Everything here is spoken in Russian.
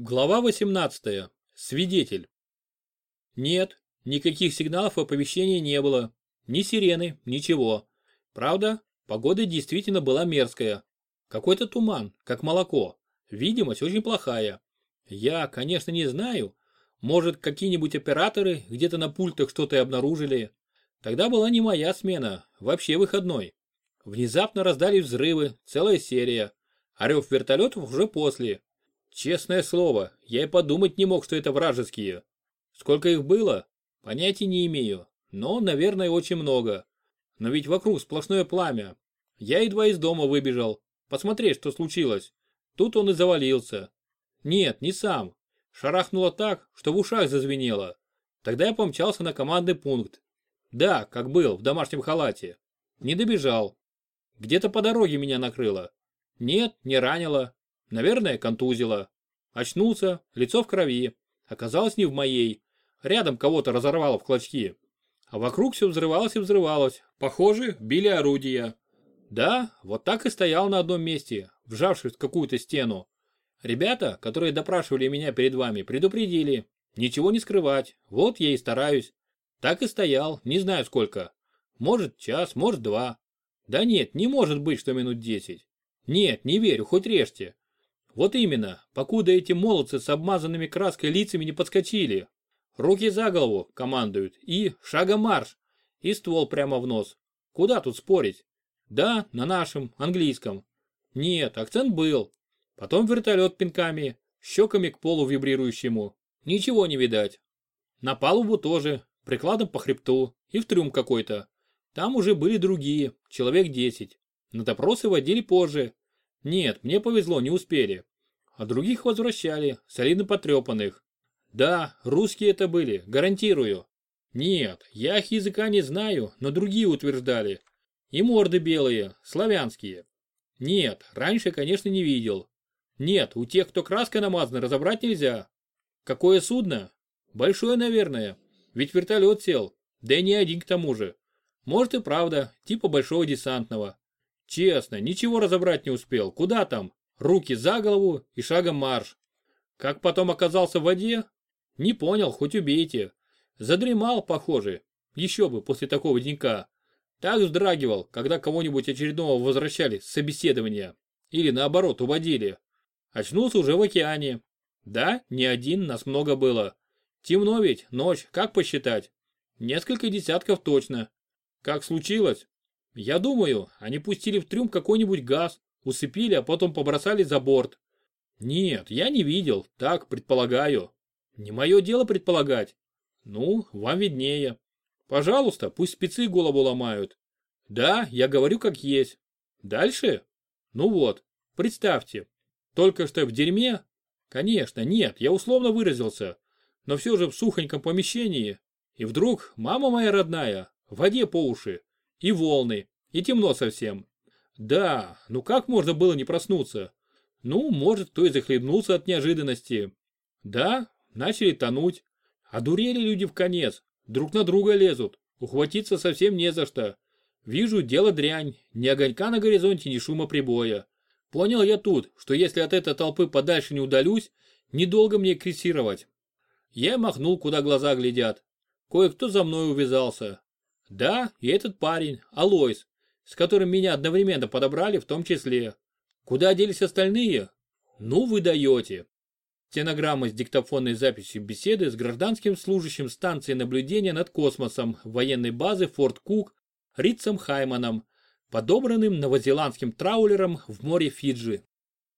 Глава 18. Свидетель. Нет, никаких сигналов оповещения не было. Ни сирены, ничего. Правда, погода действительно была мерзкая. Какой-то туман, как молоко. Видимость очень плохая. Я, конечно, не знаю. Может, какие-нибудь операторы где-то на пультах что-то и обнаружили. Тогда была не моя смена, вообще выходной. Внезапно раздались взрывы, целая серия. Орев вертолетов уже после. Честное слово, я и подумать не мог, что это вражеские. Сколько их было? Понятия не имею, но, наверное, очень много. Но ведь вокруг сплошное пламя. Я едва из дома выбежал, посмотреть, что случилось. Тут он и завалился. Нет, не сам. Шарахнуло так, что в ушах зазвенело. Тогда я помчался на командный пункт. Да, как был, в домашнем халате. Не добежал. Где-то по дороге меня накрыло. Нет, не ранило. Наверное, контузило. Очнулся, лицо в крови. Оказалось не в моей. Рядом кого-то разорвало в клочки. А вокруг все взрывалось и взрывалось. Похоже, били орудия. Да, вот так и стоял на одном месте, вжавшись в какую-то стену. Ребята, которые допрашивали меня перед вами, предупредили. Ничего не скрывать, вот я и стараюсь. Так и стоял, не знаю сколько. Может час, может два. Да нет, не может быть, что минут десять. Нет, не верю, хоть режьте. Вот именно, покуда эти молодцы с обмазанными краской лицами не подскочили. Руки за голову, командуют, и шагом марш, и ствол прямо в нос. Куда тут спорить? Да, на нашем, английском. Нет, акцент был. Потом вертолет пинками, щеками к полу вибрирующему. Ничего не видать. На палубу тоже, прикладом по хребту и в трюм какой-то. Там уже были другие, человек десять. На допросы водили позже. Нет, мне повезло, не успели а других возвращали, солидно потрепанных. Да, русские это были, гарантирую. Нет, я их языка не знаю, но другие утверждали. И морды белые, славянские. Нет, раньше, конечно, не видел. Нет, у тех, кто краской намазан, разобрать нельзя. Какое судно? Большое, наверное. Ведь вертолет сел, да и не один к тому же. Может и правда, типа большого десантного. Честно, ничего разобрать не успел. Куда там? руки за голову и шагом марш. Как потом оказался в воде? Не понял, хоть убейте. Задремал, похоже. Еще бы после такого денька. Так вздрагивал, когда кого-нибудь очередного возвращали с собеседования. Или наоборот, уводили. Очнулся уже в океане. Да, не один, нас много было. Темно ведь, ночь, как посчитать? Несколько десятков точно. Как случилось? Я думаю, они пустили в трюм какой-нибудь газ, усыпили, а потом побросали за борт. Нет, я не видел, так предполагаю. Не мое дело предполагать. Ну, вам виднее. Пожалуйста, пусть спецы голову ломают. Да, я говорю как есть. Дальше? Ну вот, представьте, только что в дерьме? Конечно, нет, я условно выразился, но все же в сухоньком помещении. И вдруг мама моя родная, в воде по уши, и волны, и темно совсем. Да, ну как можно было не проснуться? Ну, может, кто и захлебнулся от неожиданности. Да, начали тонуть. Одурели люди в конец, друг на друга лезут, ухватиться совсем не за что. Вижу, дело дрянь, ни огонька на горизонте, ни шума прибоя. Понял я тут, что если от этой толпы подальше не удалюсь, недолго мне крейсировать. Я махнул, куда глаза глядят. Кое-кто за мной увязался. Да, и этот парень, Алойс, с которым меня одновременно подобрали в том числе. Куда делись остальные? Ну вы даете. Стенограмма с диктофонной записью беседы с гражданским служащим станции наблюдения над космосом военной базы Форт Кук Ритцем Хайманом, подобранным новозеландским траулером в море Фиджи.